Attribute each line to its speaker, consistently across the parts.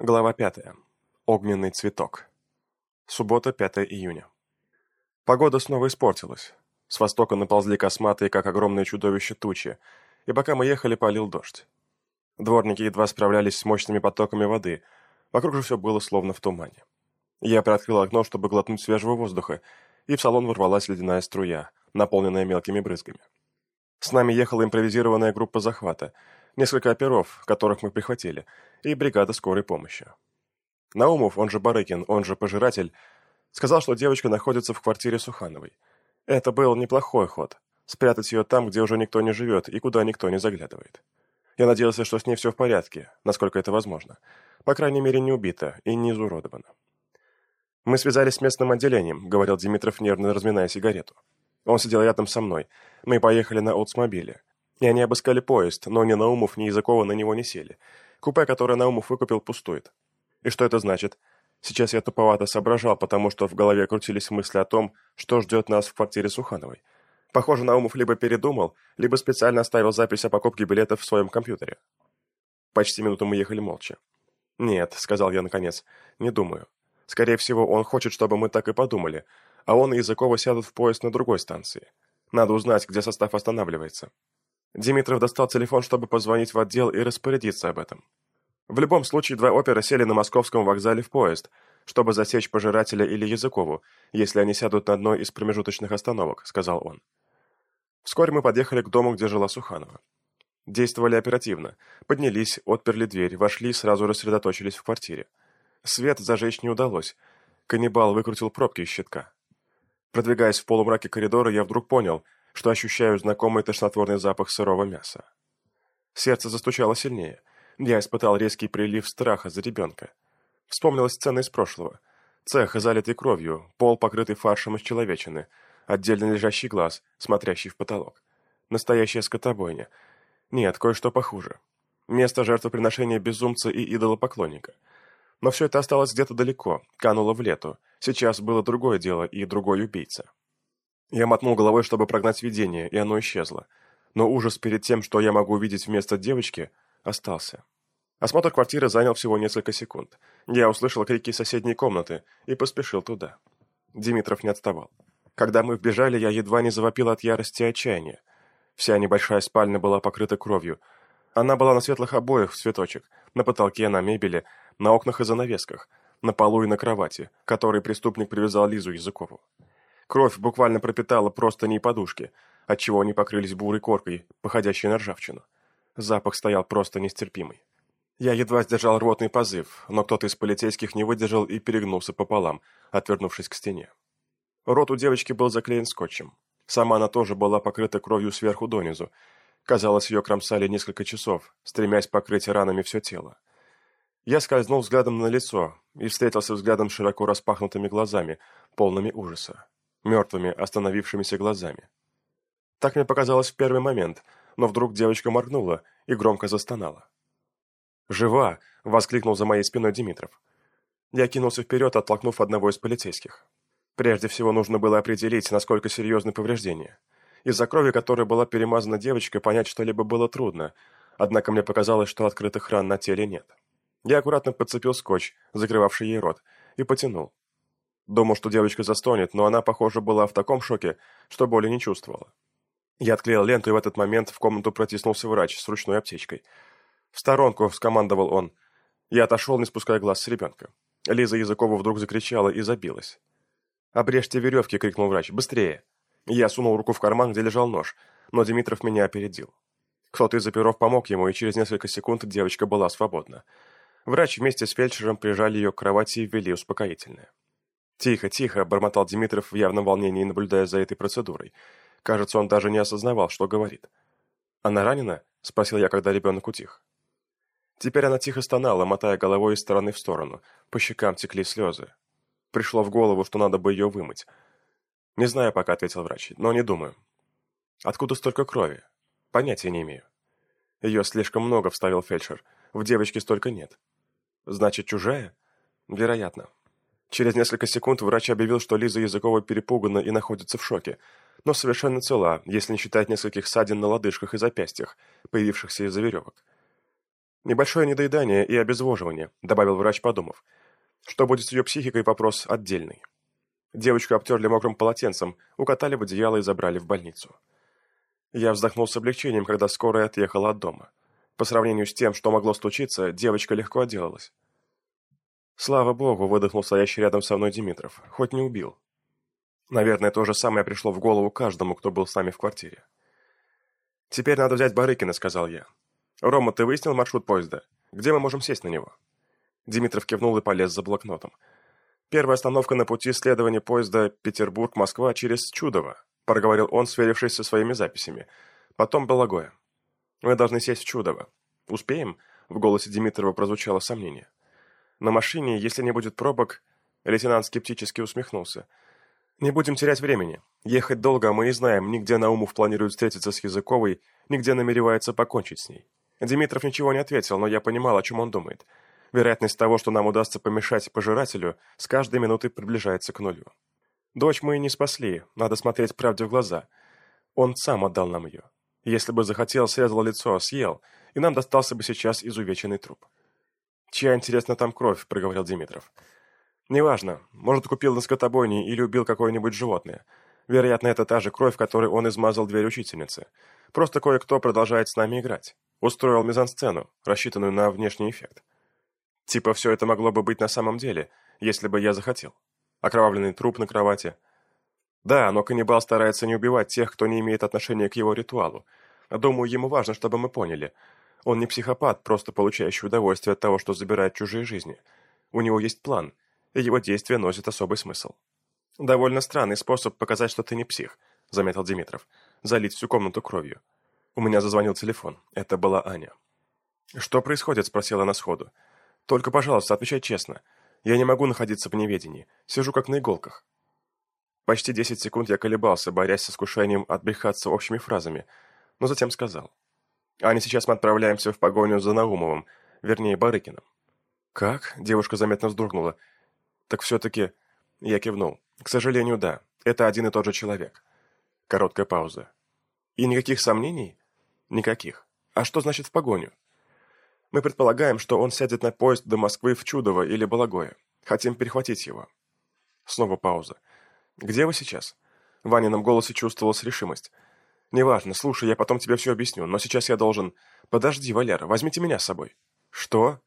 Speaker 1: Глава 5. Огненный цветок. Суббота, 5 июня. Погода снова испортилась. С востока наползли косматые, как огромное чудовище, тучи, и пока мы ехали, полил дождь. Дворники едва справлялись с мощными потоками воды, вокруг же все было словно в тумане. Я приоткрыл окно, чтобы глотнуть свежего воздуха, и в салон ворвалась ледяная струя, наполненная мелкими брызгами. С нами ехала импровизированная группа захвата — несколько оперов, которых мы прихватили, и бригада скорой помощи. Наумов, он же Барыкин, он же Пожиратель, сказал, что девочка находится в квартире Сухановой. Это был неплохой ход. Спрятать ее там, где уже никто не живет и куда никто не заглядывает. Я надеялся, что с ней все в порядке, насколько это возможно. По крайней мере, не убита и не изуродована. «Мы связались с местным отделением», — говорил Димитров, нервно разминая сигарету. Он сидел рядом со мной. Мы поехали на Олдсмобиле. И они обыскали поезд, но ни Наумов, ни Языкова на него не сели. Купе, которое Наумов выкупил, пустует. И что это значит? Сейчас я туповато соображал, потому что в голове крутились мысли о том, что ждет нас в квартире Сухановой. Похоже, Наумов либо передумал, либо специально оставил запись о покупке билетов в своем компьютере. Почти минуту мы ехали молча. «Нет», — сказал я наконец, — «не думаю. Скорее всего, он хочет, чтобы мы так и подумали, а он и Языкова сядут в поезд на другой станции. Надо узнать, где состав останавливается». Димитров достал телефон, чтобы позвонить в отдел и распорядиться об этом. В любом случае, два опера сели на московском вокзале в поезд, чтобы засечь пожирателя или Языкову, если они сядут на одной из промежуточных остановок, сказал он. Вскоре мы подъехали к дому, где жила Суханова. Действовали оперативно. Поднялись, отперли дверь, вошли, сразу рассредоточились в квартире. Свет зажечь не удалось. Каннибал выкрутил пробки из щитка. Продвигаясь в полумраке коридора, я вдруг понял — что ощущаю знакомый тошнотворный запах сырого мяса. Сердце застучало сильнее. Я испытал резкий прилив страха за ребенка. Вспомнилась сцена из прошлого. Цех, залитый кровью, пол, покрытый фаршем из человечины, отдельно лежащий глаз, смотрящий в потолок. Настоящая скотобойня. Нет, кое-что похуже. Место жертвоприношения безумца и идолопоклонника. Но все это осталось где-то далеко, кануло в лету. Сейчас было другое дело и другой убийца. Я мотнул головой, чтобы прогнать видение, и оно исчезло. Но ужас перед тем, что я могу увидеть вместо девочки, остался. Осмотр квартиры занял всего несколько секунд. Я услышал крики соседней комнаты и поспешил туда. Димитров не отставал. Когда мы вбежали, я едва не завопил от ярости и отчаяния. Вся небольшая спальня была покрыта кровью. Она была на светлых обоях в цветочек, на потолке, на мебели, на окнах и занавесках, на полу и на кровати, которой преступник привязал Лизу Языкову. Кровь буквально пропитала простыни и подушки, отчего они покрылись бурой коркой, походящей на ржавчину. Запах стоял просто нестерпимый. Я едва сдержал рвотный позыв, но кто-то из полицейских не выдержал и перегнулся пополам, отвернувшись к стене. Рот у девочки был заклеен скотчем. Сама она тоже была покрыта кровью сверху донизу. Казалось, ее кромсали несколько часов, стремясь покрыть ранами все тело. Я скользнул взглядом на лицо и встретился взглядом широко распахнутыми глазами, полными ужаса мертвыми, остановившимися глазами. Так мне показалось в первый момент, но вдруг девочка моргнула и громко застонала. «Жива!» — воскликнул за моей спиной Димитров. Я кинулся вперед, оттолкнув одного из полицейских. Прежде всего нужно было определить, насколько серьезны повреждения. Из-за крови, которой была перемазана девочка, понять что-либо было трудно, однако мне показалось, что открытых ран на теле нет. Я аккуратно подцепил скотч, закрывавший ей рот, и потянул. Думал, что девочка застонет, но она, похоже, была в таком шоке, что боли не чувствовала. Я отклеил ленту, и в этот момент в комнату протиснулся врач с ручной аптечкой. «В сторонку!» — скомандовал он. Я отошел, не спуская глаз с ребенка. Лиза Языкова вдруг закричала и забилась. «Обрежьте веревки!» — крикнул врач. «Быстрее!» Я сунул руку в карман, где лежал нож, но Димитров меня опередил. Кто-то из оперов помог ему, и через несколько секунд девочка была свободна. Врач вместе с фельдшером прижали ее к кровати и ввели успокоительное. «Тихо, тихо», — бормотал Димитров в явном волнении, наблюдая за этой процедурой. Кажется, он даже не осознавал, что говорит. «Она ранена?» — спросил я, когда ребенок утих. Теперь она тихо стонала, мотая головой из стороны в сторону. По щекам текли слезы. Пришло в голову, что надо бы ее вымыть. «Не знаю пока», — ответил врач, — «но не думаю». «Откуда столько крови?» «Понятия не имею». «Ее слишком много», — вставил фельдшер. «В девочке столько нет». «Значит, чужая?» «Вероятно». Через несколько секунд врач объявил, что Лиза Языкова перепугана и находится в шоке, но совершенно цела, если не считать нескольких ссадин на лодыжках и запястьях, появившихся из-за веревок. Небольшое недоедание и обезвоживание, добавил врач, подумав. Что будет с ее психикой, вопрос отдельный. Девочку обтерли мокрым полотенцем, укатали в одеяло и забрали в больницу. Я вздохнул с облегчением, когда скорая отъехала от дома. По сравнению с тем, что могло случиться, девочка легко отделалась. Слава богу, выдохнул стоящий рядом со мной Димитров, хоть не убил. Наверное, то же самое пришло в голову каждому, кто был с нами в квартире. «Теперь надо взять Барыкина», — сказал я. «Рома, ты выяснил маршрут поезда? Где мы можем сесть на него?» Димитров кивнул и полез за блокнотом. «Первая остановка на пути следования поезда Петербург-Москва через Чудово», проговорил он, сверившись со своими записями. «Потом Балагоя. Мы должны сесть в Чудово. Успеем?» В голосе Димитрова прозвучало сомнение. «На машине, если не будет пробок...» Лейтенант скептически усмехнулся. «Не будем терять времени. Ехать долго, мы не знаем, нигде Наумов планирует встретиться с Языковой, нигде намеревается покончить с ней». Димитров ничего не ответил, но я понимал, о чем он думает. Вероятность того, что нам удастся помешать пожирателю, с каждой минутой приближается к нулю. Дочь мы и не спасли, надо смотреть правде в глаза. Он сам отдал нам ее. Если бы захотел, срезал лицо, съел, и нам достался бы сейчас изувеченный труп. «Чья, интересно, там кровь?» – проговорил Димитров. «Неважно. Может, купил на скотобойне или убил какое-нибудь животное. Вероятно, это та же кровь, которой он измазал дверь учительницы. Просто кое-кто продолжает с нами играть. Устроил мизансцену, рассчитанную на внешний эффект. Типа все это могло бы быть на самом деле, если бы я захотел. Окровавленный труп на кровати. Да, но каннибал старается не убивать тех, кто не имеет отношения к его ритуалу. Думаю, ему важно, чтобы мы поняли. Он не психопат, просто получающий удовольствие от того, что забирает чужие жизни. У него есть план, и его действия носят особый смысл. «Довольно странный способ показать, что ты не псих», — заметил Димитров. «Залить всю комнату кровью». У меня зазвонил телефон. Это была Аня. «Что происходит?» — спросила она сходу. «Только, пожалуйста, отвечай честно. Я не могу находиться в неведении. Сижу как на иголках». Почти десять секунд я колебался, борясь с искушением отбрехаться общими фразами, но затем сказал. «Аня, сейчас мы отправляемся в погоню за Наумовым, вернее, Барыкиным». «Как?» — девушка заметно вздрогнула. «Так все-таки...» Я кивнул. К сожалению, да. Это один и тот же человек. Короткая пауза. И никаких сомнений? Никаких. А что значит в погоню? Мы предполагаем, что он сядет на поезд до Москвы в Чудово или Балагое. Хотим перехватить его. Снова пауза. Где вы сейчас? В Ванином голосе чувствовалась решимость. «Неважно, слушай, я потом тебе все объясню, но сейчас я должен...» «Подожди, Валера, возьмите меня с собой». «Что?»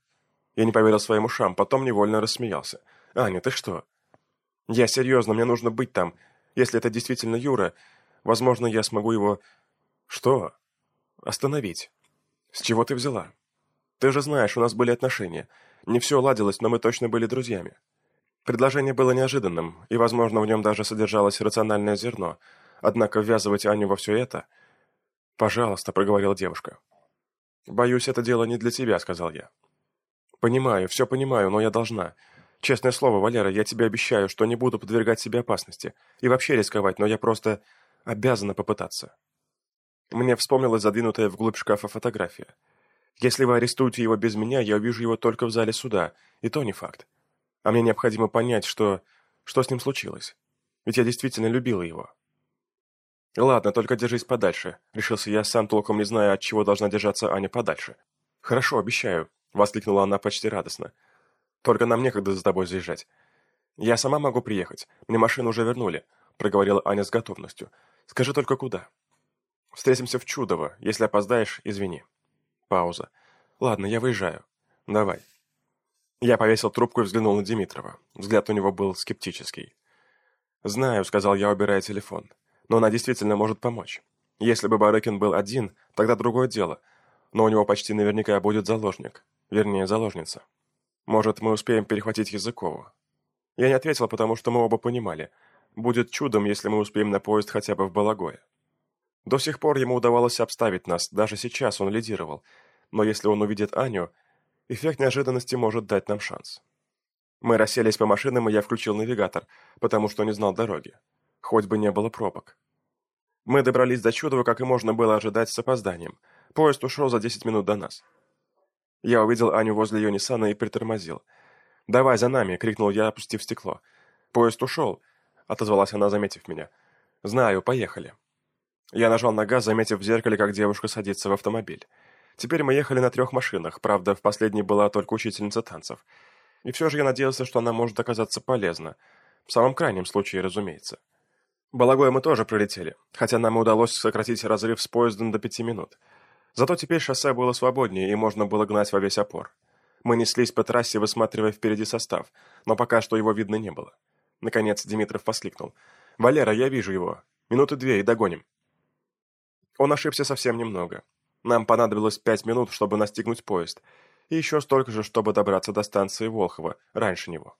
Speaker 1: Я не поверил своим ушам, потом невольно рассмеялся. «Аня, ты что?» Я серьезно, мне нужно быть там. Если это действительно Юра, возможно, я смогу его... Что? Остановить. С чего ты взяла? Ты же знаешь, у нас были отношения. Не все ладилось, но мы точно были друзьями. Предложение было неожиданным, и, возможно, в нем даже содержалось рациональное зерно. Однако ввязывать Аню во все это... «Пожалуйста», — проговорила девушка. «Боюсь, это дело не для тебя», — сказал я. «Понимаю, все понимаю, но я должна. Честное слово, Валера, я тебе обещаю, что не буду подвергать себе опасности и вообще рисковать, но я просто обязана попытаться. Мне вспомнилась задвинутая вглубь шкафа фотография. Если вы арестуете его без меня, я увижу его только в зале суда, и то не факт. А мне необходимо понять, что... что с ним случилось. Ведь я действительно любила его. Ладно, только держись подальше. Решился я, сам толком не зная, от чего должна держаться Аня подальше. Хорошо, обещаю, воскликнула она почти радостно. Только нам некогда за тобой заезжать. Я сама могу приехать. Мне машину уже вернули, проговорила Аня с готовностью. Скажи только куда. Встретимся в Чудово. Если опоздаешь, извини. Пауза. Ладно, я выезжаю. Давай. Я повесил трубку и взглянул на Димитрова. Взгляд у него был скептический. «Знаю», — сказал я, убирая телефон. «Но она действительно может помочь. Если бы Барыкин был один, тогда другое дело. Но у него почти наверняка будет заложник. Вернее, заложница». Может, мы успеем перехватить Языкову?» Я не ответил, потому что мы оба понимали. Будет чудом, если мы успеем на поезд хотя бы в Балагое. До сих пор ему удавалось обставить нас, даже сейчас он лидировал. Но если он увидит Аню, эффект неожиданности может дать нам шанс. Мы расселись по машинам, и я включил навигатор, потому что не знал дороги. Хоть бы не было пробок. Мы добрались до Чудова, как и можно было ожидать, с опозданием. Поезд ушел за 10 минут до нас. Я увидел Аню возле ее Ниссана и притормозил. «Давай за нами!» — крикнул я, опустив стекло. «Поезд ушел!» — отозвалась она, заметив меня. «Знаю, поехали!» Я нажал на газ, заметив в зеркале, как девушка садится в автомобиль. Теперь мы ехали на трех машинах, правда, в последней была только учительница танцев. И все же я надеялся, что она может оказаться полезна. В самом крайнем случае, разумеется. Балагоя мы тоже пролетели, хотя нам и удалось сократить разрыв с поездом до пяти минут. Зато теперь шоссе было свободнее, и можно было гнать во весь опор. Мы неслись по трассе, высматривая впереди состав, но пока что его видно не было. Наконец Димитров воскликнул. «Валера, я вижу его. Минуты две и догоним». Он ошибся совсем немного. Нам понадобилось пять минут, чтобы настигнуть поезд, и еще столько же, чтобы добраться до станции Волхова, раньше него.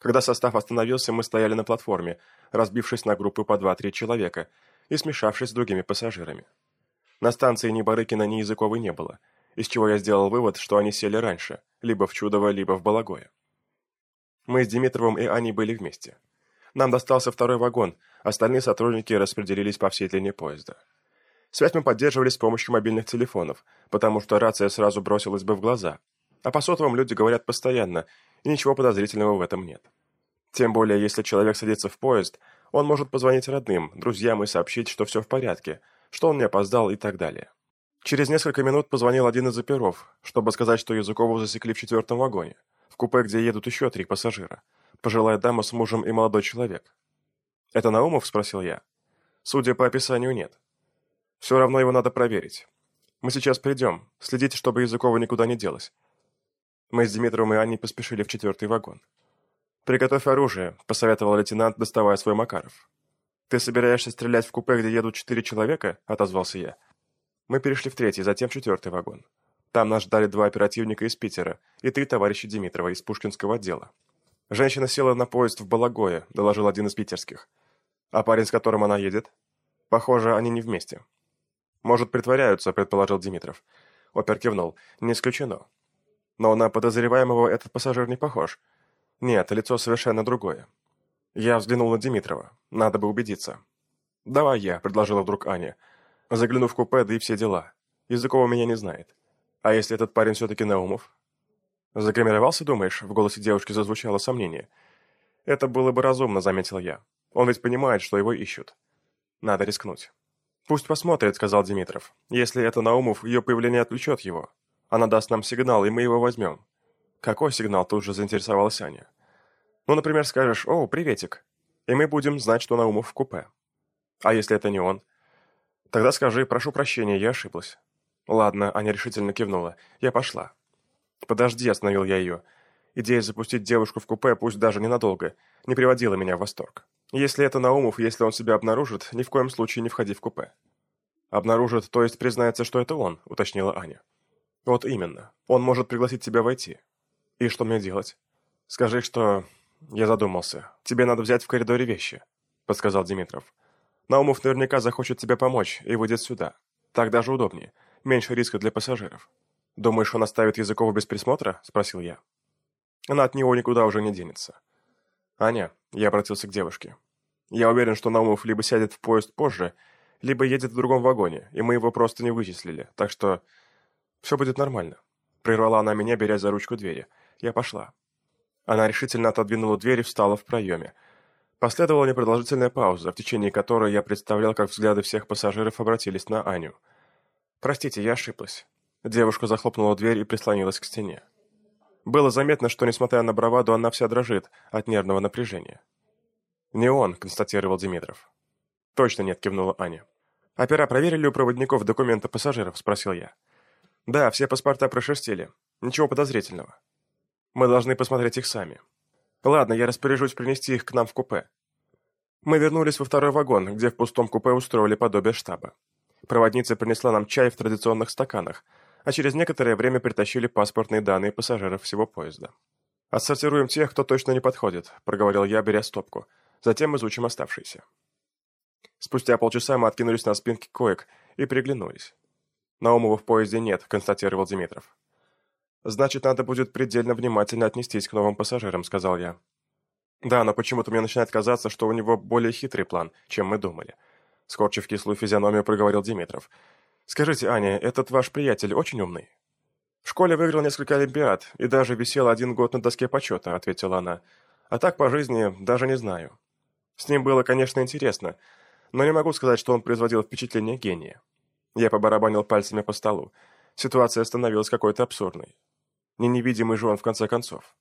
Speaker 1: Когда состав остановился, мы стояли на платформе, разбившись на группы по два-три человека и смешавшись с другими пассажирами. На станции ни Барыкина, ни Языковой не было, из чего я сделал вывод, что они сели раньше, либо в Чудово, либо в Балагое. Мы с Димитровым и Аней были вместе. Нам достался второй вагон, остальные сотрудники распределились по всей длине поезда. Связь мы поддерживали с помощью мобильных телефонов, потому что рация сразу бросилась бы в глаза. А по сотовым люди говорят постоянно, и ничего подозрительного в этом нет. Тем более, если человек садится в поезд, он может позвонить родным, друзьям и сообщить, что все в порядке, что он не опоздал и так далее. Через несколько минут позвонил один из оперов, чтобы сказать, что Языкову засекли в четвертом вагоне, в купе, где едут еще три пассажира. Пожилая дама с мужем и молодой человек. «Это Наумов?» – спросил я. «Судя по описанию, нет. Все равно его надо проверить. Мы сейчас придем. Следите, чтобы Языкова никуда не делась». Мы с Дмитровым и Аней поспешили в четвертый вагон. «Приготовь оружие», – посоветовал лейтенант, доставая свой Макаров. «Ты собираешься стрелять в купе, где едут четыре человека?» – отозвался я. Мы перешли в третий, затем в четвертый вагон. Там нас ждали два оперативника из Питера и три товарища Димитрова из Пушкинского отдела. Женщина села на поезд в Балагое, доложил один из питерских. А парень, с которым она едет? Похоже, они не вместе. Может, притворяются, предположил Димитров. Опер кивнул. Не исключено. Но на подозреваемого этот пассажир не похож. Нет, лицо совершенно другое. Я взглянул на Димитрова. Надо бы убедиться. «Давай я», — предложила вдруг Аня. Заглянув в купе, да и все дела. Языкова меня не знает. А если этот парень все-таки Наумов? Загримировался, думаешь? В голосе девушки зазвучало сомнение. Это было бы разумно, заметил я. Он ведь понимает, что его ищут. Надо рискнуть. «Пусть посмотрит», — сказал Димитров. «Если это Наумов, ее появление отвлечет его. Она даст нам сигнал, и мы его возьмем». «Какой сигнал?» — тут же заинтересовалась Аня. «Ну, например, скажешь «О, приветик», и мы будем знать, что Наумов в купе. А если это не он? Тогда скажи «Прошу прощения, я ошиблась». «Ладно», — Аня решительно кивнула. «Я пошла». «Подожди», — остановил я ее. Идея запустить девушку в купе, пусть даже ненадолго, не приводила меня в восторг. Если это Наумов, если он себя обнаружит, ни в коем случае не входи в купе. «Обнаружит, то есть признается, что это он», — уточнила Аня. «Вот именно. Он может пригласить тебя войти. И что мне делать? Скажи, что...» Я задумался. «Тебе надо взять в коридоре вещи», — подсказал Димитров. «Наумов наверняка захочет тебе помочь и выйдет сюда. Так даже удобнее. Меньше риска для пассажиров». «Думаешь, он оставит Языкова без присмотра?» — спросил я. «Она от него никуда уже не денется». «Аня», — я обратился к девушке, — «я уверен, что Наумов либо сядет в поезд позже, либо едет в другом вагоне, и мы его просто не вычислили, так что все будет нормально». Прервала она меня, беря за ручку двери. Я пошла. Она решительно отодвинула дверь и встала в проеме. Последовала непродолжительная пауза, в течение которой я представлял, как взгляды всех пассажиров обратились на Аню. «Простите, я ошиблась. Девушка захлопнула дверь и прислонилась к стене. Было заметно, что, несмотря на браваду, она вся дрожит от нервного напряжения. «Не он», — констатировал Димитров. «Точно нет», — кивнула Аня. «Опера проверили у проводников документы пассажиров?» — спросил я. «Да, все паспорта прошерстили. Ничего подозрительного. Мы должны посмотреть их сами. Ладно, я распоряжусь принести их к нам в купе». Мы вернулись во второй вагон, где в пустом купе устроили подобие штаба. Проводница принесла нам чай в традиционных стаканах — а через некоторое время притащили паспортные данные пассажиров всего поезда. «Отсортируем тех, кто точно не подходит», — проговорил я, беря стопку. «Затем изучим оставшиеся». Спустя полчаса мы откинулись на спинки коек и приглянулись. «Наумова в поезде нет», — констатировал Димитров. «Значит, надо будет предельно внимательно отнестись к новым пассажирам», — сказал я. «Да, но почему-то мне начинает казаться, что у него более хитрый план, чем мы думали», — скорчив кислую физиономию, проговорил Димитров. «Скажите, Аня, этот ваш приятель очень умный?» «В школе выиграл несколько олимпиад и даже висел один год на доске почета», — ответила она. «А так по жизни даже не знаю. С ним было, конечно, интересно, но не могу сказать, что он производил впечатление гения». Я побарабанил пальцами по столу. Ситуация становилась какой-то абсурдной. Не невидимый же он в конце концов.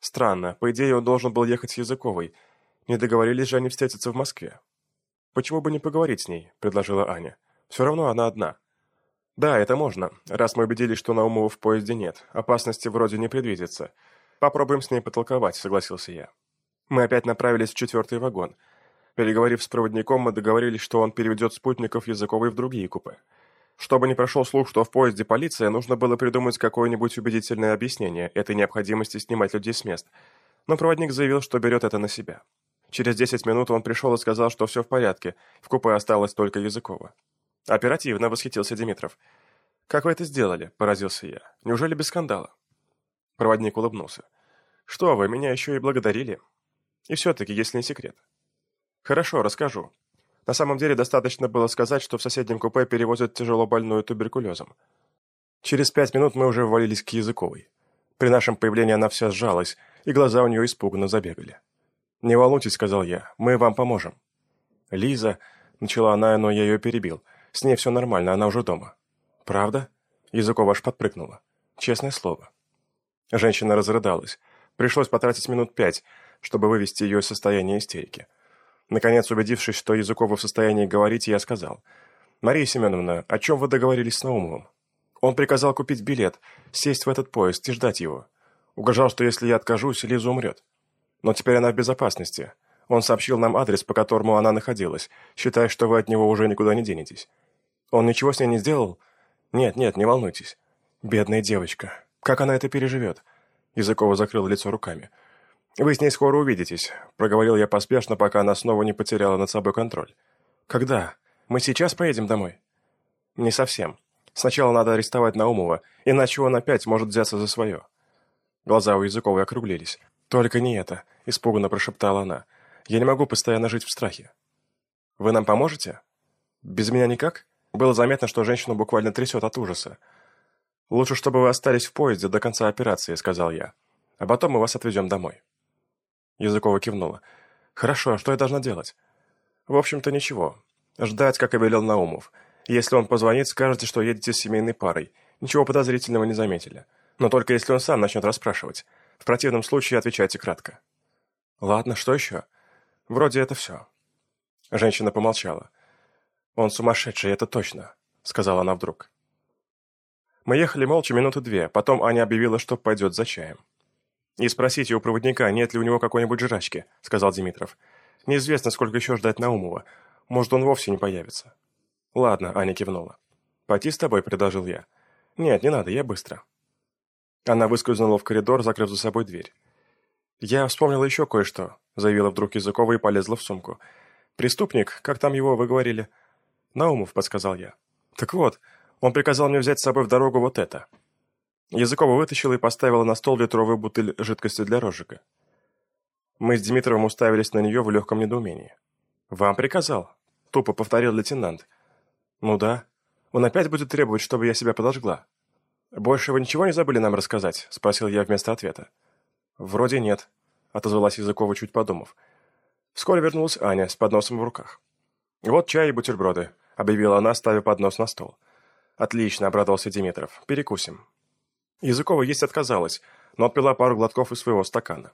Speaker 1: Странно, по идее он должен был ехать с Языковой. Не договорились же они встретиться в Москве. «Почему бы не поговорить с ней?» – предложила Аня. «Все равно она одна». «Да, это можно, раз мы убедились, что Наумова в поезде нет. Опасности вроде не предвидится. Попробуем с ней потолковать», – согласился я. Мы опять направились в четвертый вагон. Переговорив с проводником, мы договорились, что он переведет спутников Языковой в другие купе. Чтобы не прошел слух, что в поезде полиция, нужно было придумать какое-нибудь убедительное объяснение этой необходимости снимать людей с мест. Но проводник заявил, что берет это на себя. Через 10 минут он пришел и сказал, что все в порядке, в купе осталось только Языкова. Оперативно восхитился Димитров. «Как вы это сделали?» – поразился я. «Неужели без скандала?» Проводник улыбнулся. «Что вы, меня еще и благодарили. И все-таки, если не секрет». «Хорошо, расскажу. На самом деле достаточно было сказать, что в соседнем купе перевозят тяжело больную туберкулезом. Через пять минут мы уже ввалились к Языковой. При нашем появлении она вся сжалась, и глаза у нее испуганно забегали. «Не волнуйтесь», — сказал я, — «мы вам поможем». «Лиза», — начала она, но я ее перебил, — «с ней все нормально, она уже дома». «Правда?» — Языкова аж подпрыгнула. «Честное слово». Женщина разрыдалась. Пришлось потратить минут пять, чтобы вывести ее из состояния истерики. Наконец, убедившись, что Языкова в состоянии говорить, я сказал. «Мария Семеновна, о чем вы договорились с Наумовым?» Он приказал купить билет, сесть в этот поезд и ждать его. Угрожал, что если я откажусь, Лиза умрет. Но теперь она в безопасности. Он сообщил нам адрес, по которому она находилась, считая, что вы от него уже никуда не денетесь. Он ничего с ней не сделал? Нет, нет, не волнуйтесь. Бедная девочка. Как она это переживет? Языкова закрыл лицо руками. «Вы с ней скоро увидитесь», — проговорил я поспешно, пока она снова не потеряла над собой контроль. «Когда? Мы сейчас поедем домой?» «Не совсем. Сначала надо арестовать Наумова, иначе он опять может взяться за свое». Глаза у Языковой округлились. «Только не это», — испуганно прошептала она. «Я не могу постоянно жить в страхе». «Вы нам поможете?» «Без меня никак?» Было заметно, что женщину буквально трясет от ужаса. «Лучше, чтобы вы остались в поезде до конца операции», — сказал я. «А потом мы вас отвезем домой». Языкова кивнула. «Хорошо, а что я должна делать?» «В общем-то, ничего. Ждать, как и велел Наумов. Если он позвонит, скажете, что едете с семейной парой. Ничего подозрительного не заметили. Но только если он сам начнет расспрашивать. В противном случае отвечайте кратко». «Ладно, что еще?» «Вроде это все». Женщина помолчала. «Он сумасшедший, это точно», — сказала она вдруг. Мы ехали молча минуты две, потом Аня объявила, что пойдет за чаем. «И спросите у проводника, нет ли у него какой-нибудь жрачки», — сказал Димитров. «Неизвестно, сколько еще ждать Наумова. Может, он вовсе не появится». «Ладно», — Аня кивнула. «Пойти с тобой», — предложил я. «Нет, не надо, я быстро». Она выскользнула в коридор, закрыв за собой дверь. «Я вспомнила еще кое-что», — заявила вдруг Языкова и полезла в сумку. «Преступник, как там его вы говорили?» «Наумов», — подсказал я. «Так вот, он приказал мне взять с собой в дорогу вот это». Языкова вытащила и поставила на стол литровую бутыль жидкости для розжига. Мы с Дмитровым уставились на нее в легком недоумении. «Вам приказал?» — тупо повторил лейтенант. «Ну да. Он опять будет требовать, чтобы я себя подожгла». «Больше вы ничего не забыли нам рассказать?» — спросил я вместо ответа. «Вроде нет», — отозвалась Языкова, чуть подумав. Вскоре вернулась Аня с подносом в руках. «Вот чай и бутерброды», — объявила она, ставя поднос на стол. «Отлично», — обрадовался Димитров. «Перекусим». Языкова есть отказалась, но отпила пару глотков из своего стакана.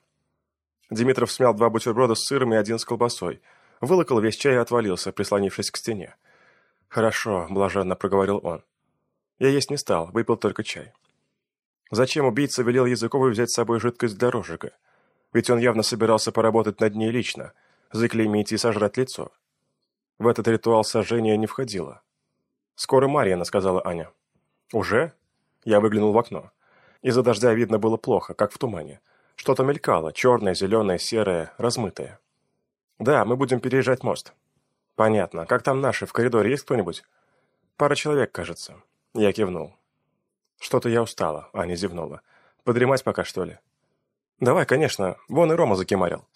Speaker 1: Димитров смял два бутерброда с сыром и один с колбасой. Вылокал весь чай и отвалился, прислонившись к стене. «Хорошо», — блаженно проговорил он. Я есть не стал, выпил только чай. Зачем убийца велел Языковой взять с собой жидкость для розжига? Ведь он явно собирался поработать над ней лично, заклеймить и сожрать лицо. В этот ритуал сожжения не входило. «Скоро Марьяна», — сказала Аня. «Уже?» Я выглянул в окно. Из-за дождя видно было плохо, как в тумане. Что-то мелькало, черное, зеленое, серое, размытое. «Да, мы будем переезжать мост». «Понятно. Как там наши? В коридоре есть кто-нибудь?» «Пара человек, кажется». Я кивнул. «Что-то я устала», — Аня зевнула. «Подремать пока, что ли?» «Давай, конечно. Вон и Рома закимарил».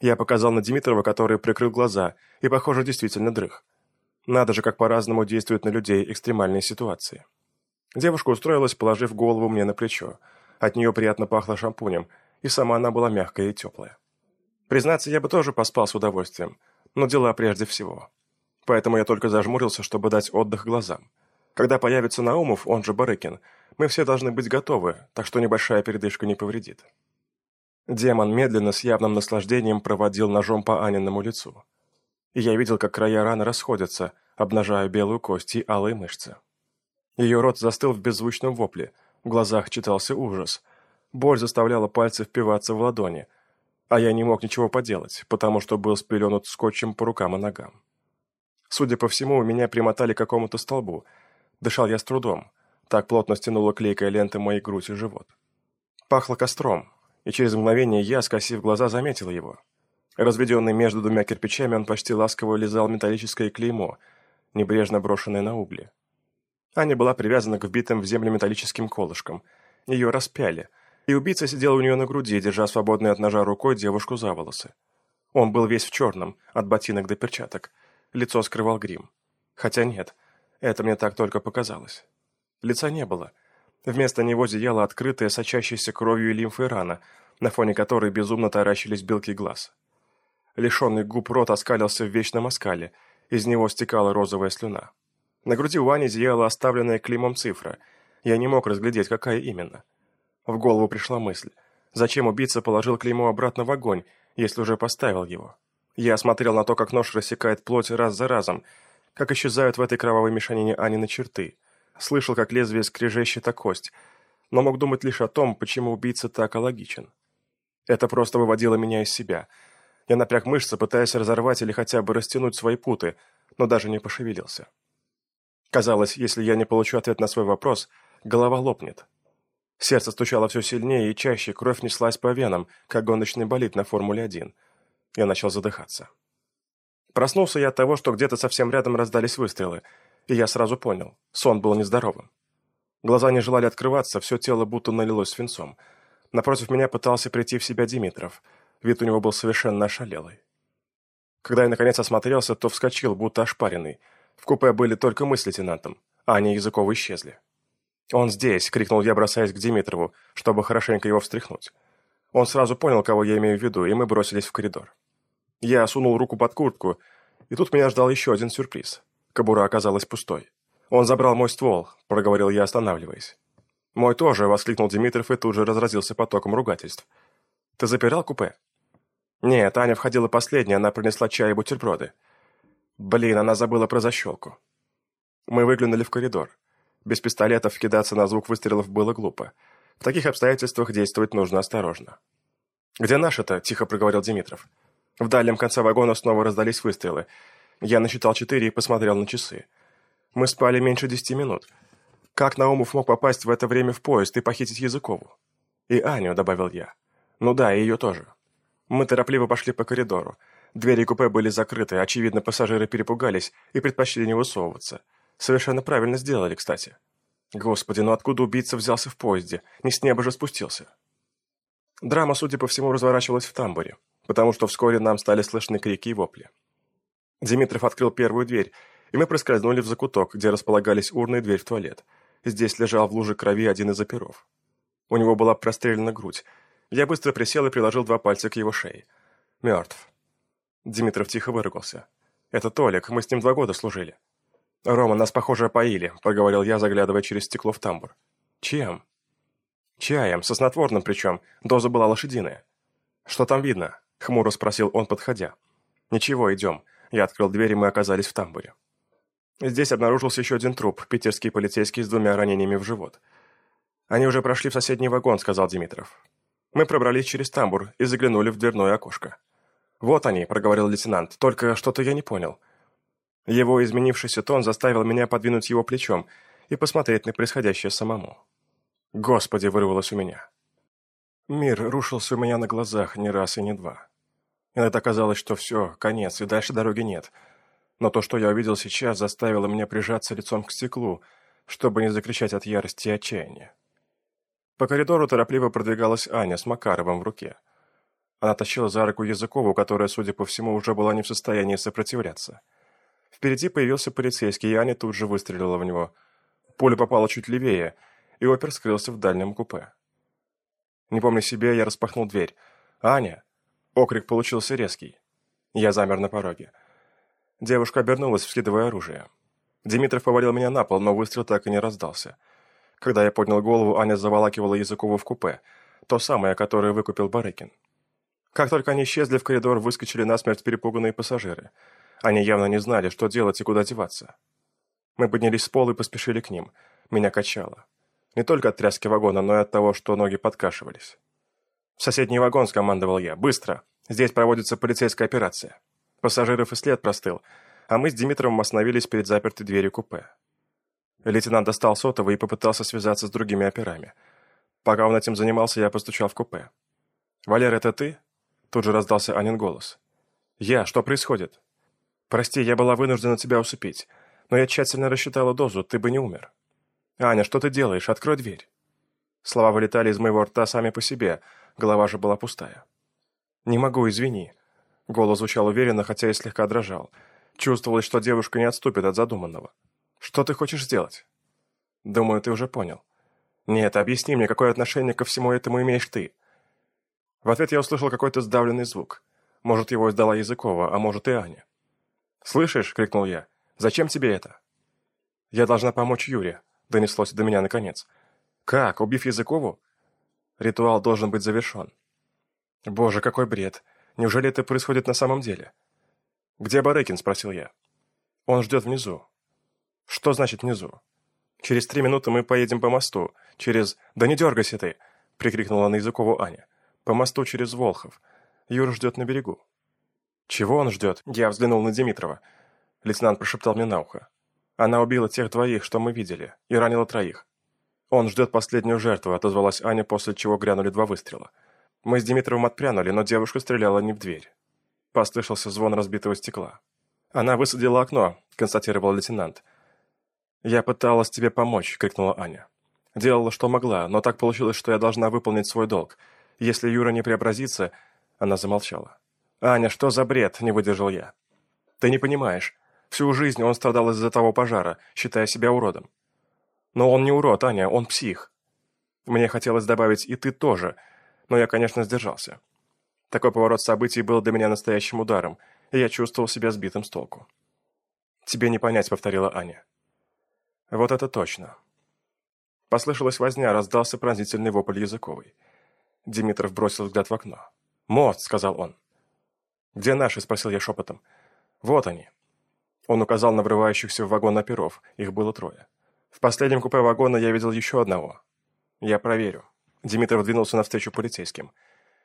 Speaker 1: Я показал на Димитрова, который прикрыл глаза, и, похоже, действительно дрых. Надо же, как по-разному действуют на людей экстремальные ситуации. Девушка устроилась, положив голову мне на плечо. От нее приятно пахло шампунем, и сама она была мягкая и теплая. Признаться, я бы тоже поспал с удовольствием, но дела прежде всего. Поэтому я только зажмурился, чтобы дать отдых глазам. Когда появится Наумов, он же Барыкин, мы все должны быть готовы, так что небольшая передышка не повредит». Демон медленно, с явным наслаждением проводил ножом по Аниному лицу. И я видел, как края раны расходятся, обнажая белую кость и алые мышцы. Ее рот застыл в беззвучном вопле, в глазах читался ужас. Боль заставляла пальцы впиваться в ладони, а я не мог ничего поделать, потому что был спеленут скотчем по рукам и ногам. Судя по всему, меня примотали к какому-то столбу. Дышал я с трудом. Так плотно стянула клейкая лента моей грудь и живот. Пахло костром, и через мгновение я, скосив глаза, заметил его. Разведенный между двумя кирпичами, он почти ласково лизал металлическое клеймо, небрежно брошенное на угли. Аня была привязана к вбитым в землю металлическим колышкам. Ее распяли, и убийца сидел у нее на груди, держа свободной от ножа рукой девушку за волосы. Он был весь в черном, от ботинок до перчаток. Лицо скрывал грим. Хотя нет, это мне так только показалось. Лица не было — Вместо него зияла открытая, сочащаяся кровью и лимфой рана, на фоне которой безумно таращились белки глаз. Лишенный губ рот оскалился в вечном оскале, из него стекала розовая слюна. На груди у зияла оставленная клеймом цифра. Я не мог разглядеть, какая именно. В голову пришла мысль. Зачем убийца положил клеймо обратно в огонь, если уже поставил его? Я смотрел на то, как нож рассекает плоть раз за разом, как исчезают в этой кровавой мешанине Анины черты, слышал, как лезвие скрежещет о кость, но мог думать лишь о том, почему убийца так алогичен. Это просто выводило меня из себя. Я напряг мышцы, пытаясь разорвать или хотя бы растянуть свои путы, но даже не пошевелился. Казалось, если я не получу ответ на свой вопрос, голова лопнет. Сердце стучало все сильнее и чаще, кровь неслась по венам, как гоночный болид на Формуле-1. Я начал задыхаться. Проснулся я от того, что где-то совсем рядом раздались выстрелы — и я сразу понял, сон был нездоровым. Глаза не желали открываться, все тело будто налилось свинцом. Напротив меня пытался прийти в себя Димитров. Вид у него был совершенно ошалелый. Когда я наконец осмотрелся, то вскочил, будто ошпаренный. В купе были только мы с лейтенантом, а они Языкова исчезли. «Он здесь!» — крикнул я, бросаясь к Димитрову, чтобы хорошенько его встряхнуть. Он сразу понял, кого я имею в виду, и мы бросились в коридор. Я сунул руку под куртку, и тут меня ждал еще один сюрприз. Кобура оказалась пустой. «Он забрал мой ствол», — проговорил я, останавливаясь. «Мой тоже», — воскликнул Димитров и тут же разразился потоком ругательств. «Ты запирал купе?» «Нет, Аня входила последняя, она принесла чай и бутерброды». «Блин, она забыла про защелку». Мы выглянули в коридор. Без пистолетов кидаться на звук выстрелов было глупо. В таких обстоятельствах действовать нужно осторожно. «Где наши-то?» – тихо проговорил Димитров. В дальнем конце вагона снова раздались выстрелы. Я насчитал четыре и посмотрел на часы. Мы спали меньше десяти минут. Как Наумов мог попасть в это время в поезд и похитить Языкову? И Аню, добавил я. Ну да, и ее тоже. Мы торопливо пошли по коридору. Двери купе были закрыты, очевидно, пассажиры перепугались и предпочли не высовываться. Совершенно правильно сделали, кстати. Господи, ну откуда убийца взялся в поезде? Не с неба же спустился. Драма, судя по всему, разворачивалась в тамбуре, потому что вскоре нам стали слышны крики и вопли. Димитров открыл первую дверь, и мы проскользнули в закуток, где располагались урны и дверь в туалет. Здесь лежал в луже крови один из оперов. У него была прострелена грудь. Я быстро присел и приложил два пальца к его шее. Мертв. Димитров тихо выругался. «Это Толик, мы с ним два года служили». «Рома, нас, похоже, опоили», — проговорил я, заглядывая через стекло в тамбур. «Чем?» «Чаем, со снотворным причем. Доза была лошадиная». «Что там видно?» — хмуро спросил он, подходя. «Ничего, идем. Я открыл дверь, и мы оказались в тамбуре. Здесь обнаружился еще один труп, питерский полицейский с двумя ранениями в живот. «Они уже прошли в соседний вагон», — сказал Димитров. Мы пробрались через тамбур и заглянули в дверное окошко. «Вот они», — проговорил лейтенант, — «только что-то я не понял». Его изменившийся тон заставил меня подвинуть его плечом и посмотреть на происходящее самому. «Господи!» — вырвалось у меня. Мир рушился у меня на глазах не раз и не два. Иногда казалось, что все, конец, и дальше дороги нет. Но то, что я увидел сейчас, заставило меня прижаться лицом к стеклу, чтобы не закричать от ярости и отчаяния. По коридору торопливо продвигалась Аня с Макаровым в руке. Она тащила за руку Языкову, которая, судя по всему, уже была не в состоянии сопротивляться. Впереди появился полицейский, и Аня тут же выстрелила в него. Пуля попала чуть левее, и опер скрылся в дальнем купе. Не помня себя, я распахнул дверь. «Аня!» Окрик получился резкий. Я замер на пороге. Девушка обернулась, вскидывая оружие. Димитров повалил меня на пол, но выстрел так и не раздался. Когда я поднял голову, Аня заволакивала Языкову в купе, то самое, которое выкупил Барыкин. Как только они исчезли в коридор, выскочили насмерть перепуганные пассажиры. Они явно не знали, что делать и куда деваться. Мы поднялись с пола и поспешили к ним. Меня качало. Не только от тряски вагона, но и от того, что ноги подкашивались. «В соседний вагон», — скомандовал я. «Быстро! Здесь проводится полицейская операция». Пассажиров и след простыл, а мы с Димитровым остановились перед запертой дверью купе. Лейтенант достал сотовый и попытался связаться с другими операми. Пока он этим занимался, я постучал в купе. «Валер, это ты?» Тут же раздался Анин голос. «Я. Что происходит?» «Прости, я была вынуждена тебя усыпить, но я тщательно рассчитала дозу, ты бы не умер». «Аня, что ты делаешь? Открой дверь». Слова вылетали из моего рта сами по себе, голова же была пустая. «Не могу, извини». Голос звучал уверенно, хотя и слегка дрожал. Чувствовалось, что девушка не отступит от задуманного. «Что ты хочешь сделать?» «Думаю, ты уже понял». «Нет, объясни мне, какое отношение ко всему этому имеешь ты?» В ответ я услышал какой-то сдавленный звук. Может, его издала Языкова, а может и Аня. «Слышишь?» — крикнул я. «Зачем тебе это?» «Я должна помочь Юре», — донеслось до меня наконец. «Как? Убив Языкову?» «Ритуал должен быть завершен». «Боже, какой бред! Неужели это происходит на самом деле?» «Где Барыкин?» — спросил я. «Он ждет внизу». «Что значит внизу?» «Через три минуты мы поедем по мосту. Через...» «Да не дергайся ты!» — прикрикнула на Языкову Аня. «По мосту через Волхов. Юра ждет на берегу». «Чего он ждет?» Я взглянул на Димитрова. Лейтенант прошептал мне на ухо. «Она убила тех двоих, что мы видели, и ранила троих. Он ждет последнюю жертву», — отозвалась Аня, после чего грянули два выстрела. Мы с Димитровым отпрянули, но девушка стреляла не в дверь. Послышался звон разбитого стекла. «Она высадила окно», — констатировал лейтенант. «Я пыталась тебе помочь», — крикнула Аня. «Делала, что могла, но так получилось, что я должна выполнить свой долг. Если Юра не преобразится...» Она замолчала. «Аня, что за бред?» – не выдержал я. «Ты не понимаешь. Всю жизнь он страдал из-за того пожара, считая себя уродом. Но он не урод, Аня, он псих. Мне хотелось добавить «и ты тоже», но я, конечно, сдержался. Такой поворот событий был для меня настоящим ударом, и я чувствовал себя сбитым с толку. «Тебе не понять», — повторила Аня. «Вот это точно». Послышалась возня, раздался пронзительный вопль языковый. Димитров бросил взгляд в окно. «Мост», — сказал он. «Где наши?» – спросил я шепотом. «Вот они». Он указал на врывающихся в вагон оперов. Их было трое. В последнем купе вагона я видел еще одного. «Я проверю». Димитров двинулся навстречу полицейским.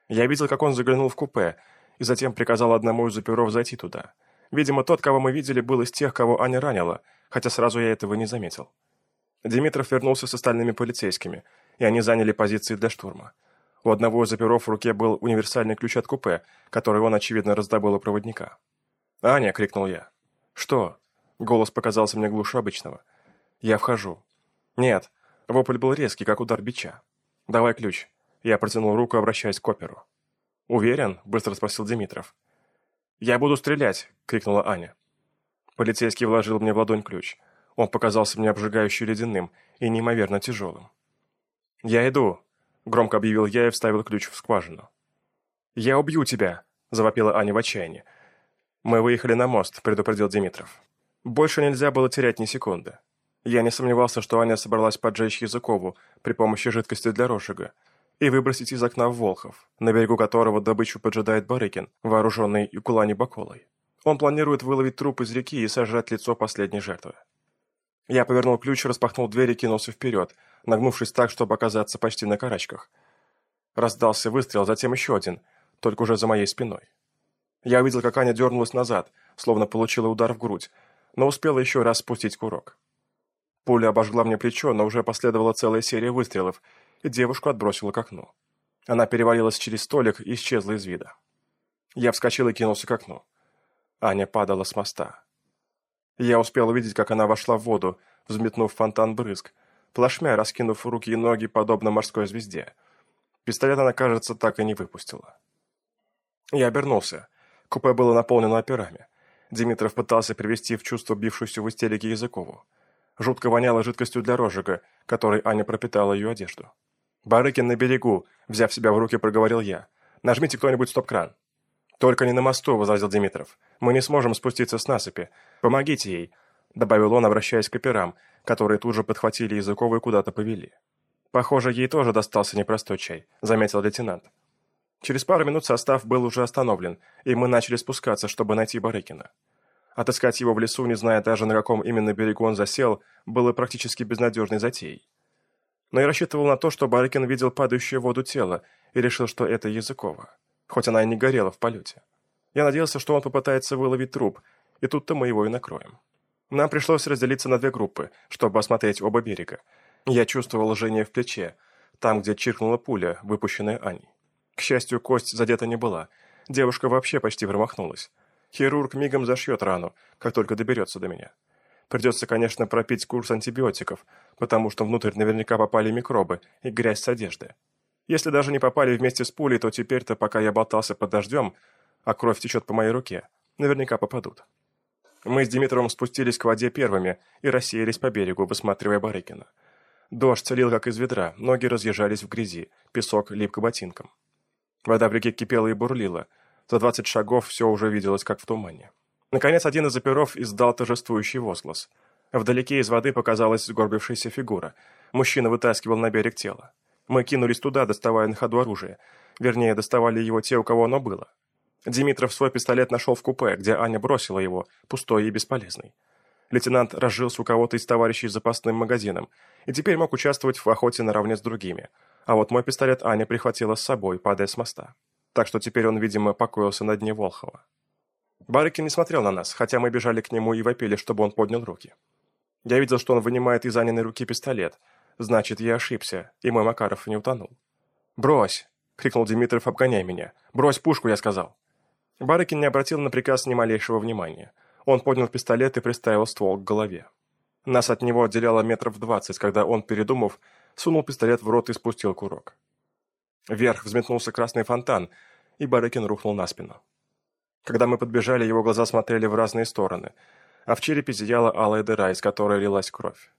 Speaker 1: Я видел, как он заглянул в купе, и затем приказал одному из оперов зайти туда. Видимо, тот, кого мы видели, был из тех, кого Аня ранила, хотя сразу я этого не заметил. Димитров вернулся с остальными полицейскими, и они заняли позиции для штурма. У одного из оперов в руке был универсальный ключ от купе, который он, очевидно, раздобыл у проводника. «Аня!» — крикнул я. «Что?» — голос показался мне глуше обычного. «Я вхожу». «Нет». Вопль был резкий, как удар бича. «Давай ключ». Я протянул руку, обращаясь к оперу. «Уверен?» — быстро спросил Димитров. «Я буду стрелять!» — крикнула Аня. Полицейский вложил мне в ладонь ключ. Он показался мне обжигающе ледяным и неимоверно тяжелым. «Я иду!» Громко объявил я и вставил ключ в скважину. «Я убью тебя!» – завопила Аня в отчаянии. «Мы выехали на мост», – предупредил Димитров. Больше нельзя было терять ни секунды. Я не сомневался, что Аня собралась поджечь Языкову при помощи жидкости для розжига и выбросить из окна в Волхов, на берегу которого добычу поджидает Барыкин, вооруженный Юкулани-Баколой. Он планирует выловить труп из реки и сожрать лицо последней жертвы. Я повернул ключ, распахнул дверь и кинулся вперед, нагнувшись так, чтобы оказаться почти на карачках. Раздался выстрел, затем еще один, только уже за моей спиной. Я увидел, как Аня дернулась назад, словно получила удар в грудь, но успела еще раз спустить курок. Пуля обожгла мне плечо, но уже последовала целая серия выстрелов, и девушку отбросила к окну. Она перевалилась через столик и исчезла из вида. Я вскочил и кинулся к окну. Аня падала с моста. Я успел увидеть, как она вошла в воду, взметнув фонтан брызг, плашмя раскинув руки и ноги, подобно морской звезде. Пистолет она, кажется, так и не выпустила. Я обернулся. Купе было наполнено операми. Димитров пытался привести в чувство бившуюся в истерике Языкову. Жутко воняло жидкостью для розжига, которой Аня пропитала ее одежду. «Барыкин на берегу!» – взяв себя в руки, проговорил я. «Нажмите кто-нибудь стоп-кран!» «Только не на мосту», — возразил Димитров. «Мы не сможем спуститься с насыпи. Помогите ей». добавил он, обращаясь к операм, которые тут же подхватили Языкова и куда-то повели. «Похоже, ей тоже достался непростой чай», — заметил лейтенант. Через пару минут состав был уже остановлен, и мы начали спускаться, чтобы найти Барыкина. Отыскать его в лесу, не зная даже на каком именно берегу он засел, было практически безнадежной затеей. Но я рассчитывал на то, что Барыкин видел падающую в воду тело и решил, что это Языкова, хоть она и не горела в полете. Я надеялся, что он попытается выловить труп, и тут-то мы его и накроем. Нам пришлось разделиться на две группы, чтобы осмотреть оба берега. Я чувствовал жжение в плече, там, где чиркнула пуля, выпущенная Аней. К счастью, кость задета не была. Девушка вообще почти промахнулась. Хирург мигом зашьет рану, как только доберется до меня. Придется, конечно, пропить курс антибиотиков, потому что внутрь наверняка попали микробы и грязь с одежды. Если даже не попали вместе с пулей, то теперь-то, пока я болтался под дождем, а кровь течет по моей руке, наверняка попадут. Мы с Димитровым спустились к воде первыми и рассеялись по берегу, высматривая Барыкина. Дождь целил как из ведра, ноги разъезжались в грязи, песок лип к ботинкам. Вода в реке кипела и бурлила. За двадцать шагов все уже виделось, как в тумане. Наконец, один из оперов издал торжествующий возглас. Вдалеке из воды показалась сгорбившаяся фигура. Мужчина вытаскивал на берег тело. Мы кинулись туда, доставая на ходу оружие. Вернее, доставали его те, у кого оно было. Димитров свой пистолет нашел в купе, где Аня бросила его, пустой и бесполезный. Лейтенант разжился у кого-то из товарищей с запасным магазином и теперь мог участвовать в охоте наравне с другими – а вот мой пистолет Аня прихватила с собой, падая с моста. Так что теперь он, видимо, покоился на дне Волхова. Барыкин не смотрел на нас, хотя мы бежали к нему и вопили, чтобы он поднял руки. Я видел, что он вынимает из Аниной руки пистолет. Значит, я ошибся, и мой Макаров не утонул. «Брось!» — крикнул Димитров, обгоняя меня. «Брось пушку!» — я сказал. Барыкин не обратил на приказ ни малейшего внимания. Он поднял пистолет и приставил ствол к голове. Нас от него отделяло метров двадцать, когда он, передумав, сунул пистолет в рот и спустил курок. Вверх взметнулся красный фонтан, и Барыкин рухнул на спину. Когда мы подбежали, его глаза смотрели в разные стороны, а в черепе зияла алая дыра, из которой лилась кровь.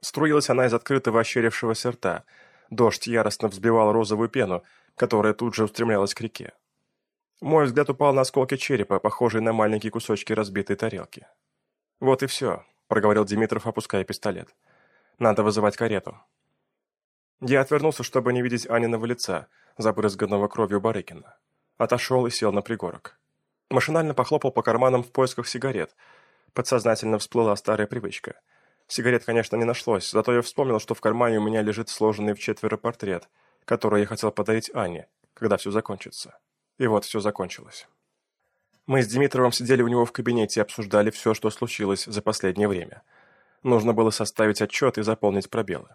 Speaker 1: Струилась она из открытого ощерившегося рта. Дождь яростно взбивал розовую пену, которая тут же устремлялась к реке. Мой взгляд упал на осколки черепа, похожие на маленькие кусочки разбитой тарелки. «Вот и все», — проговорил Димитров, опуская пистолет. «Надо вызывать карету». Я отвернулся, чтобы не видеть Аниного лица, забрызганного кровью Барыкина. Отошел и сел на пригорок. Машинально похлопал по карманам в поисках сигарет. Подсознательно всплыла старая привычка. Сигарет, конечно, не нашлось, зато я вспомнил, что в кармане у меня лежит сложенный в четверо портрет, который я хотел подарить Ане, когда все закончится. И вот все закончилось. Мы с Димитровым сидели у него в кабинете и обсуждали все, что случилось за последнее время. Нужно было составить отчет и заполнить пробелы.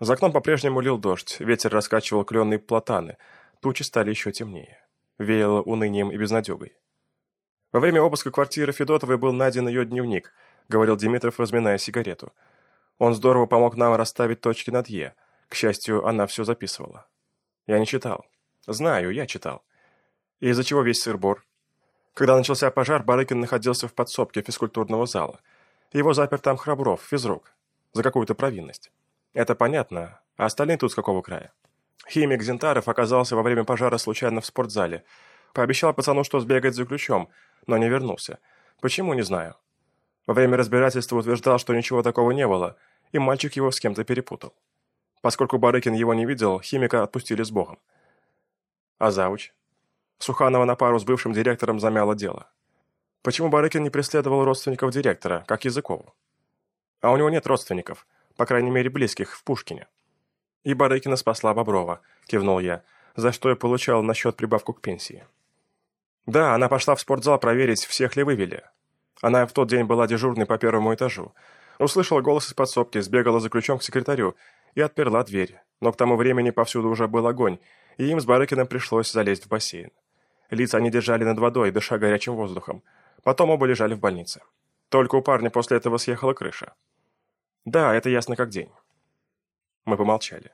Speaker 1: За окном по-прежнему лил дождь, ветер раскачивал кленные платаны, тучи стали еще темнее. Веяло унынием и безнадегой. Во время обыска квартиры Федотовой был найден ее дневник, говорил Димитров, разминая сигарету. Он здорово помог нам расставить точки над «е». К счастью, она все записывала. Я не читал. Знаю, я читал. И из-за чего весь сыр-бор? Когда начался пожар, Барыкин находился в подсобке физкультурного зала. Его запер там Храбров, физрук, за какую-то провинность. Это понятно. А остальные тут с какого края? Химик Зентаров оказался во время пожара случайно в спортзале. Пообещал пацану, что сбегает за ключом, но не вернулся. Почему, не знаю. Во время разбирательства утверждал, что ничего такого не было, и мальчик его с кем-то перепутал. Поскольку Барыкин его не видел, химика отпустили с Богом. А зауч? Суханова на пару с бывшим директором замяло дело. Почему Барыкин не преследовал родственников директора, как Языкову? А у него нет родственников по крайней мере близких, в Пушкине. И Барыкина спасла Боброва, кивнул я, за что я получал на счет прибавку к пенсии. Да, она пошла в спортзал проверить, всех ли вывели. Она в тот день была дежурной по первому этажу. Услышала голос из подсобки, сбегала за ключом к секретарю и отперла дверь. Но к тому времени повсюду уже был огонь, и им с Барыкиным пришлось залезть в бассейн. Лица они держали над водой, дыша горячим воздухом. Потом оба лежали в больнице. Только у парня после этого съехала крыша. «Да, это ясно как день». Мы помолчали.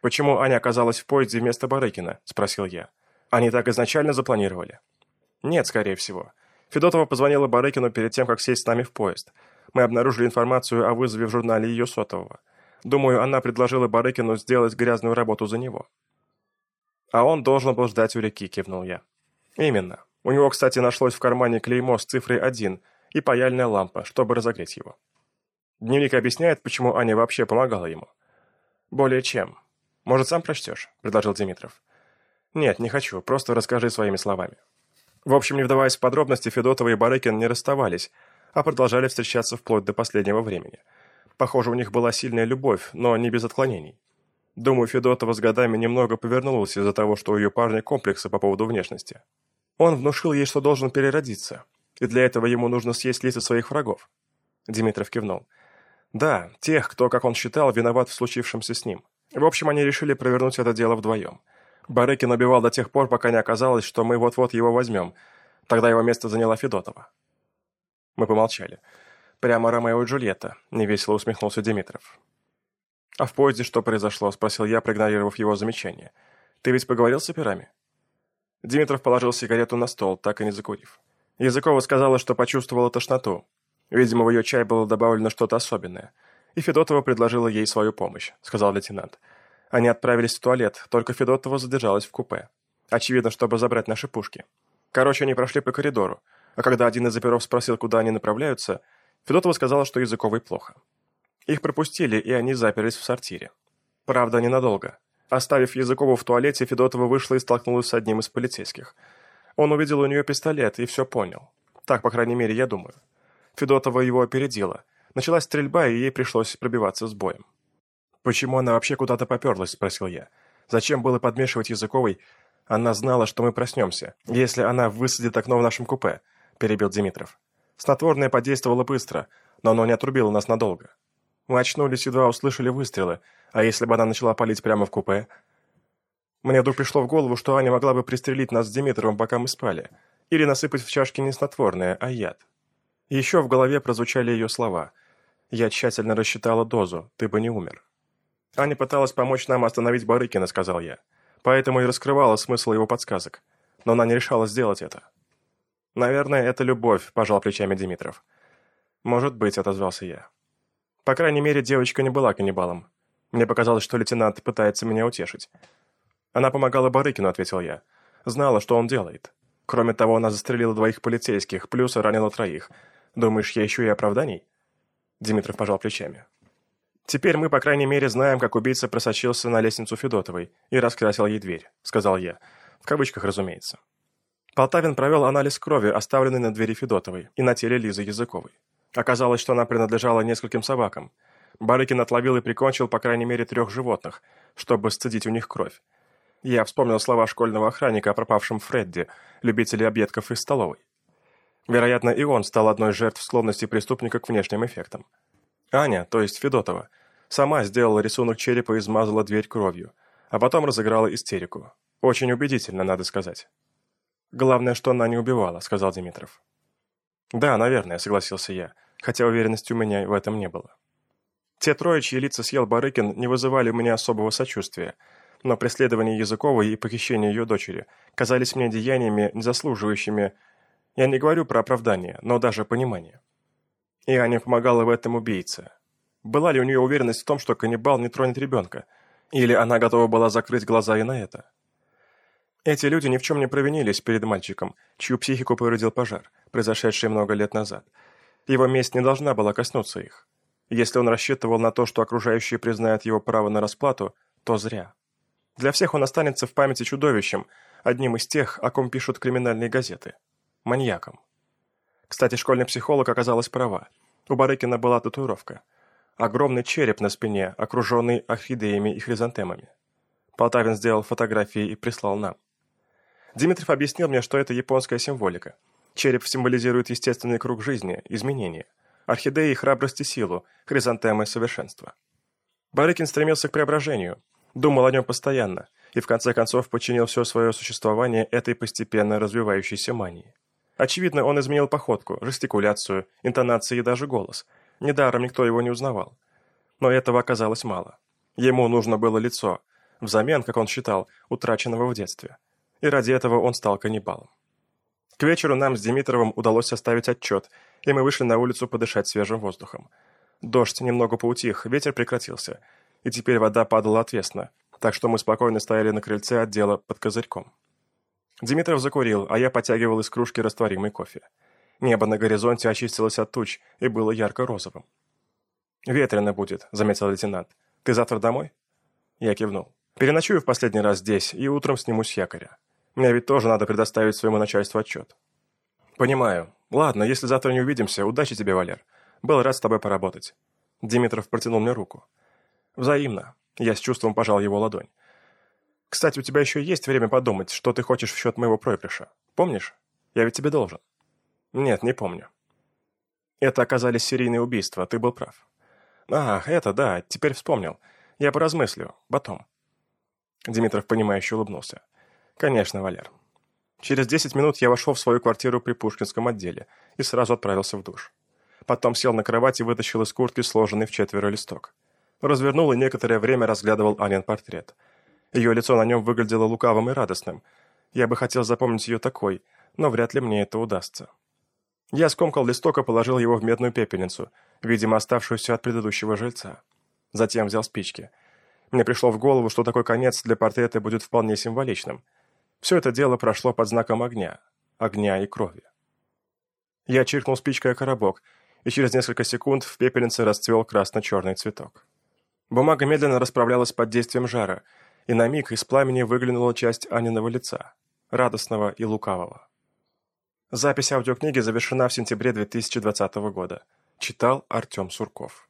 Speaker 1: «Почему Аня оказалась в поезде вместо Барыкина?» – спросил я. «Они так изначально запланировали?» «Нет, скорее всего. Федотова позвонила Барыкину перед тем, как сесть с нами в поезд. Мы обнаружили информацию о вызове в журнале ее сотового. Думаю, она предложила Барыкину сделать грязную работу за него». «А он должен был ждать у реки», – кивнул я. «Именно. У него, кстати, нашлось в кармане клеймо с цифрой 1, и паяльная лампа, чтобы разогреть его. Дневник объясняет, почему Аня вообще помогала ему. «Более чем. Может, сам прочтешь?» – предложил Димитров. «Нет, не хочу, просто расскажи своими словами». В общем, не вдаваясь в подробности, Федотова и Барыкин не расставались, а продолжали встречаться вплоть до последнего времени. Похоже, у них была сильная любовь, но не без отклонений. Думаю, Федотова с годами немного повернулась из-за того, что у ее парня комплексы по поводу внешности. Он внушил ей, что должен переродиться, и для этого ему нужно съесть лица своих врагов. Димитров кивнул. Да, тех, кто, как он считал, виноват в случившемся с ним. В общем, они решили провернуть это дело вдвоем. Барыкин убивал до тех пор, пока не оказалось, что мы вот-вот его возьмем. Тогда его место заняла Федотова. Мы помолчали. Прямо Ромео и Джульетта, невесело усмехнулся Димитров. «А в поезде что произошло?» – спросил я, проигнорировав его замечание. «Ты ведь поговорил с операми?» Димитров положил сигарету на стол, так и не закурив. Языкова сказала, что почувствовала тошноту. Видимо, в ее чай было добавлено что-то особенное. И Федотова предложила ей свою помощь, сказал лейтенант. Они отправились в туалет, только Федотова задержалась в купе. Очевидно, чтобы забрать наши пушки. Короче, они прошли по коридору, а когда один из оперов спросил, куда они направляются, Федотова сказала, что Языковой плохо. Их пропустили, и они заперлись в сортире. Правда, ненадолго. Оставив Языкову в туалете, Федотова вышла и столкнулась с одним из полицейских. Он увидел у нее пистолет и все понял. Так, по крайней мере, я думаю. Федотова его опередила. Началась стрельба, и ей пришлось пробиваться с боем. «Почему она вообще куда-то поперлась?» – спросил я. «Зачем было подмешивать Языковой? Она знала, что мы проснемся, если она высадит окно в нашем купе», – перебил Димитров. «Снотворное подействовало быстро, но оно не отрубило нас надолго. Мы очнулись, едва услышали выстрелы, а если бы она начала палить прямо в купе?» Мне вдруг пришло в голову, что Аня могла бы пристрелить нас с Димитровым, пока мы спали, или насыпать в чашки не снотворное, а яд. Еще в голове прозвучали ее слова. «Я тщательно рассчитала дозу, ты бы не умер». Аня пыталась помочь нам остановить Барыкина, сказал я. Поэтому и раскрывала смысл его подсказок. Но она не решалась сделать это. «Наверное, это любовь», – пожал плечами Димитров. «Может быть», – отозвался я. По крайней мере, девочка не была каннибалом. Мне показалось, что лейтенант пытается меня утешить. «Она помогала Барыкину», – ответил я. «Знала, что он делает. Кроме того, она застрелила двоих полицейских, плюс ранила троих. Думаешь, я ищу и оправданий?» Димитров пожал плечами. «Теперь мы, по крайней мере, знаем, как убийца просочился на лестницу Федотовой и раскрасил ей дверь», — сказал я. В кавычках, разумеется. Полтавин провел анализ крови, оставленный на двери Федотовой, и на теле Лизы Языковой. Оказалось, что она принадлежала нескольким собакам. Барыкин отловил и прикончил по крайней мере трех животных, чтобы сцедить у них кровь. Я вспомнил слова школьного охранника о пропавшем Фредди, любителе объедков из столовой. Вероятно, и он стал одной из жертв склонности преступника к внешним эффектам. Аня, то есть Федотова, сама сделала рисунок черепа и измазала дверь кровью, а потом разыграла истерику. Очень убедительно, надо сказать. «Главное, что она не убивала», — сказал Димитров. «Да, наверное», — согласился я, хотя уверенности у меня в этом не было. Те трое, чьи лица съел Барыкин, не вызывали у меня особого сочувствия, но преследование Языковой и похищение ее дочери казались мне деяниями, не заслуживающими я не говорю про оправдание, но даже понимание. И Аня помогала в этом убийце. Была ли у нее уверенность в том, что каннибал не тронет ребенка? Или она готова была закрыть глаза и на это? Эти люди ни в чем не провинились перед мальчиком, чью психику повредил пожар, произошедший много лет назад. Его месть не должна была коснуться их. Если он рассчитывал на то, что окружающие признают его право на расплату, то зря. Для всех он останется в памяти чудовищем, одним из тех, о ком пишут криминальные газеты маньяком. Кстати, школьный психолог оказалась права. У Барыкина была татуировка. Огромный череп на спине, окруженный орхидеями и хризантемами. Полтавин сделал фотографии и прислал нам. Димитров объяснил мне, что это японская символика. Череп символизирует естественный круг жизни, изменения. Орхидеи – храбрость и силу, хризантемы – совершенство. Барыкин стремился к преображению, думал о нем постоянно и в конце концов подчинил все свое существование этой постепенно развивающейся мании. Очевидно, он изменил походку, жестикуляцию, интонации и даже голос. Недаром никто его не узнавал. Но этого оказалось мало. Ему нужно было лицо, взамен, как он считал, утраченного в детстве. И ради этого он стал каннибалом. К вечеру нам с Димитровым удалось составить отчет, и мы вышли на улицу подышать свежим воздухом. Дождь немного поутих, ветер прекратился, и теперь вода падала отвесно, так что мы спокойно стояли на крыльце отдела под козырьком. Димитров закурил, а я потягивал из кружки растворимый кофе. Небо на горизонте очистилось от туч и было ярко-розовым. «Ветрено будет», — заметил лейтенант. «Ты завтра домой?» Я кивнул. «Переночую в последний раз здесь и утром сниму с якоря. Мне ведь тоже надо предоставить своему начальству отчет». «Понимаю. Ладно, если завтра не увидимся, удачи тебе, Валер. Был рад с тобой поработать». Димитров протянул мне руку. «Взаимно». Я с чувством пожал его ладонь. «Кстати, у тебя еще есть время подумать, что ты хочешь в счет моего проигрыша. Помнишь? Я ведь тебе должен». «Нет, не помню». «Это оказались серийные убийства, ты был прав». «А, это, да, теперь вспомнил. Я поразмыслю. Потом». Димитров, понимающе улыбнулся. «Конечно, Валер». Через десять минут я вошел в свою квартиру при Пушкинском отделе и сразу отправился в душ. Потом сел на кровать и вытащил из куртки сложенный в четверо листок. Развернул и некоторое время разглядывал Анин портрет. Ее лицо на нем выглядело лукавым и радостным. Я бы хотел запомнить ее такой, но вряд ли мне это удастся. Я скомкал листок и положил его в медную пепельницу, видимо, оставшуюся от предыдущего жильца. Затем взял спички. Мне пришло в голову, что такой конец для портрета будет вполне символичным. Все это дело прошло под знаком огня. Огня и крови. Я чиркнул спичкой о коробок, и через несколько секунд в пепельнице расцвел красно-черный цветок. Бумага медленно расправлялась под действием жара, и на миг из пламени выглянула часть Аниного лица, радостного и лукавого. Запись аудиокниги завершена в сентябре 2020 года. Читал Артем Сурков.